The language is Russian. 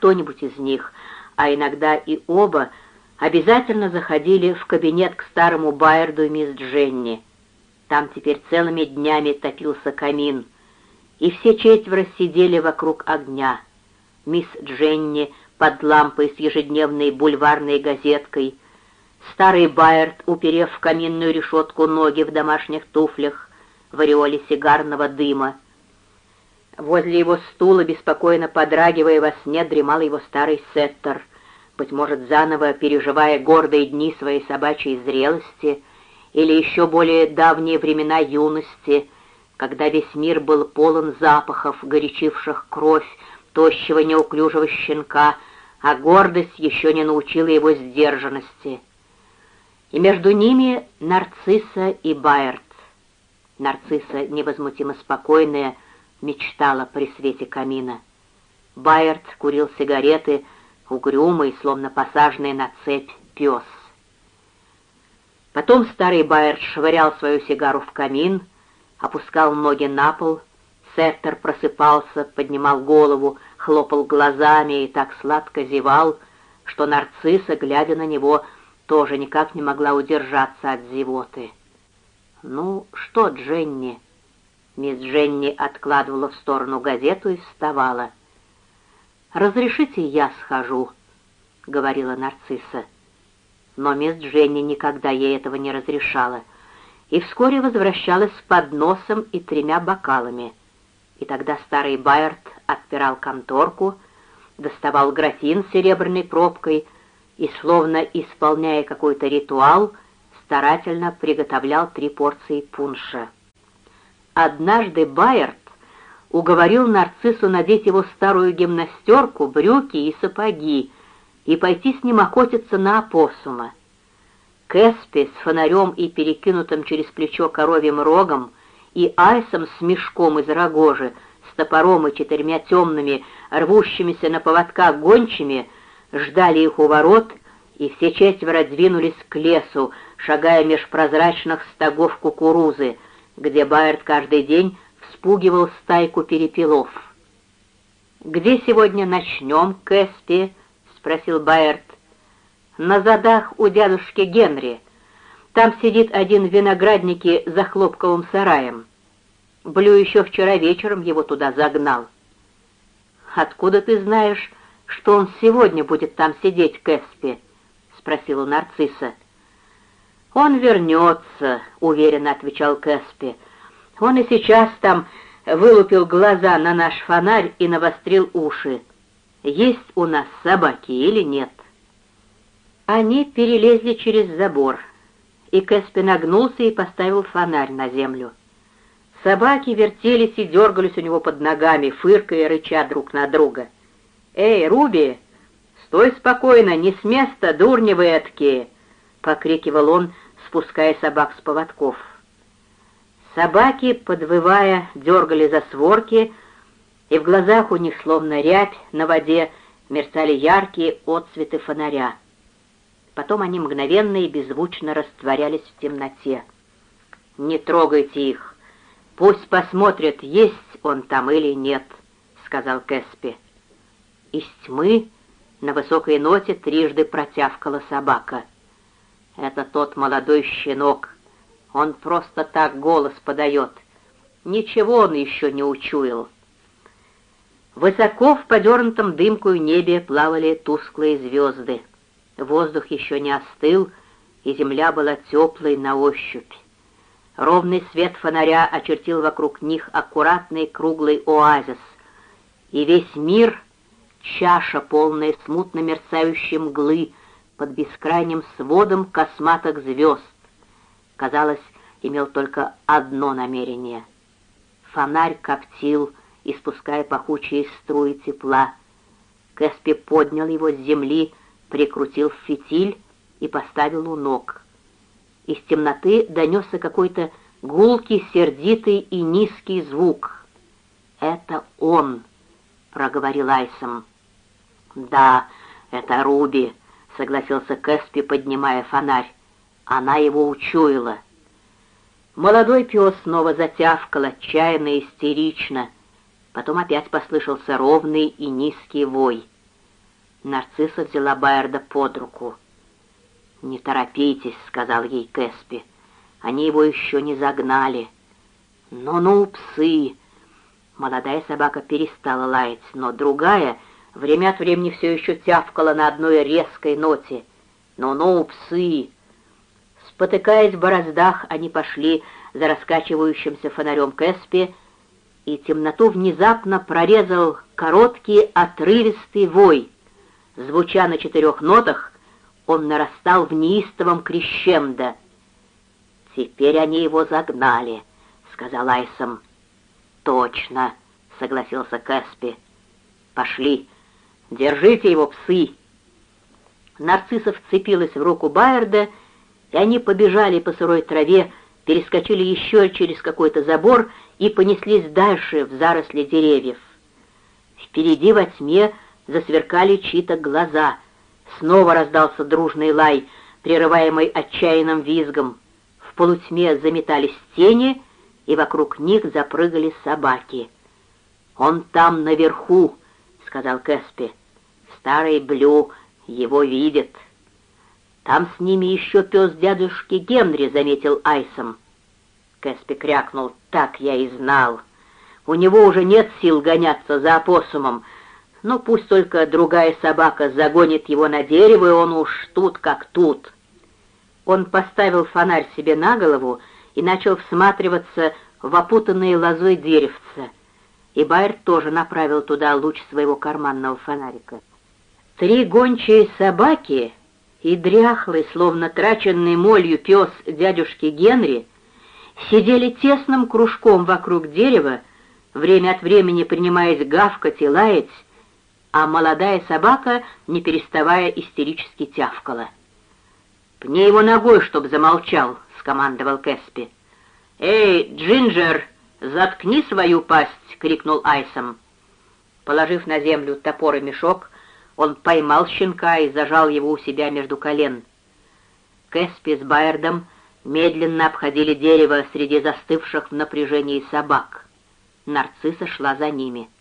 кто-нибудь из них, а иногда и оба, обязательно заходили в кабинет к старому Байерду и мисс Дженни. Там теперь целыми днями топился камин, и все четверо сидели вокруг огня. Мисс Дженни под лампой с ежедневной бульварной газеткой, старый Байерд, уперев в каминную решетку ноги в домашних туфлях, в ореоле сигарного дыма. Возле его стула, беспокойно подрагивая во сне, дремал его старый сеттер — быть может, заново переживая гордые дни своей собачьей зрелости или еще более давние времена юности, когда весь мир был полон запахов, горячивших кровь тощего неуклюжего щенка, а гордость еще не научила его сдержанности. И между ними Нарцисса и Байерт. Нарцисса, невозмутимо спокойная, мечтала при свете камина. Байерт курил сигареты, угрюмый, словно посаженный на цепь пес. Потом старый Байер швырял свою сигару в камин, опускал ноги на пол, Сеттер просыпался, поднимал голову, хлопал глазами и так сладко зевал, что нарцисса, глядя на него, тоже никак не могла удержаться от зевоты. «Ну что, Дженни?» Мисс Дженни откладывала в сторону газету и вставала — «Разрешите, я схожу», — говорила нарцисса. Но мисс Дженни никогда ей этого не разрешала, и вскоре возвращалась с подносом и тремя бокалами. И тогда старый Байерт отпирал конторку, доставал графин с серебряной пробкой и, словно исполняя какой-то ритуал, старательно приготовлял три порции пунша. Однажды Байерт уговорил нарциссу надеть его старую гимнастерку, брюки и сапоги и пойти с ним охотиться на опоссума. Кэспи с фонарем и перекинутым через плечо коровьим рогом и Айсом с мешком из рогожи, с топором и четырьмя темными, рвущимися на поводках гончими, ждали их у ворот, и все четверо двинулись к лесу, шагая меж прозрачных стогов кукурузы, где Байерд каждый день вспугивал стайку перепелов. «Где сегодня начнем, Кэспи?» — спросил Байерт. «На задах у дядушки Генри. Там сидит один в винограднике за хлопковым сараем. Блю еще вчера вечером его туда загнал». «Откуда ты знаешь, что он сегодня будет там сидеть, Кэспи?» — спросил у нарцисса. «Он вернется», — уверенно отвечал Кэспи. Он и сейчас там вылупил глаза на наш фонарь и навострил уши. Есть у нас собаки или нет? Они перелезли через забор, и Кэспи нагнулся и поставил фонарь на землю. Собаки вертелись и дергались у него под ногами, фыркая и рыча друг на друга. «Эй, Руби, стой спокойно, не с места, дурни вы эткие!» — покрикивал он, спуская собак с поводков. Собаки, подвывая, дергали за сворки, и в глазах у них, словно рябь на воде, мерцали яркие отцветы фонаря. Потом они мгновенно и беззвучно растворялись в темноте. «Не трогайте их! Пусть посмотрят, есть он там или нет», — сказал Кэспи. Из тьмы на высокой ноте трижды протявкала собака. «Это тот молодой щенок», он просто так голос подает. Ничего он еще не учуял. Высоко в подернутом дымкою небе плавали тусклые звезды. Воздух еще не остыл, и земля была теплой на ощупь. Ровный свет фонаря очертил вокруг них аккуратный круглый оазис, и весь мир — чаша, полная смутно мерцающей мглы под бескрайним сводом косматых звезд, казалось, имел только одно намерение. Фонарь коптил, испуская пахучие струи тепла. Кэспи поднял его с земли, прикрутил фитиль и поставил у ног. Из темноты донесся какой-то гулкий, сердитый и низкий звук. «Это он!» — проговорил Айсом. «Да, это Руби», — согласился Кэспи, поднимая фонарь. Она его учуяла. Молодой пес снова затявкал отчаянно и истерично. Потом опять послышался ровный и низкий вой. Нарцисса взяла Байерда под руку. «Не торопитесь», — сказал ей Кэспи. «Они его еще не загнали». «Ну-ну, псы!» Молодая собака перестала лаять, но другая время от времени все еще тявкала на одной резкой ноте. «Ну-ну, псы!» Спотыкаясь в бороздах, они пошли за раскачивающимся фонарем Кэспи, и темноту внезапно прорезал короткий отрывистый вой. Звуча на четырех нотах, он нарастал в неистовом крещендо. «Теперь они его загнали», — сказал Айсом. «Точно», — согласился Кэспи. «Пошли, держите его, псы!» Нарциссов вцепилась в руку Байерда, и они побежали по сырой траве, перескочили еще через какой-то забор и понеслись дальше в заросли деревьев. Впереди во тьме засверкали чьи-то глаза. Снова раздался дружный лай, прерываемый отчаянным визгом. В полутьме заметались тени, и вокруг них запрыгали собаки. «Он там наверху», — сказал Кэспи. «Старый Блю его видит». «Там с ними еще пес дядюшки Генри», — заметил Айсом. Кэспи крякнул. «Так я и знал. У него уже нет сил гоняться за опоссумом. Но пусть только другая собака загонит его на дерево, и он уж тут как тут». Он поставил фонарь себе на голову и начал всматриваться в опутанные лозой деревца. И Байер тоже направил туда луч своего карманного фонарика. Три гончие собаки и дряхлый, словно траченный молью пес дядюшки Генри, сидели тесным кружком вокруг дерева, время от времени принимаясь гавкать и лаять, а молодая собака, не переставая, истерически тявкала. «Пни его ногой, чтоб замолчал», — скомандовал Кэспи. «Эй, Джинджер, заткни свою пасть!» — крикнул Айсом. Положив на землю топор и мешок, он поймал щенка и зажал его у себя между колен. Кэспи с Байердом медленно обходили дерево среди застывших в напряжении собак. Нарцисса шла за ними —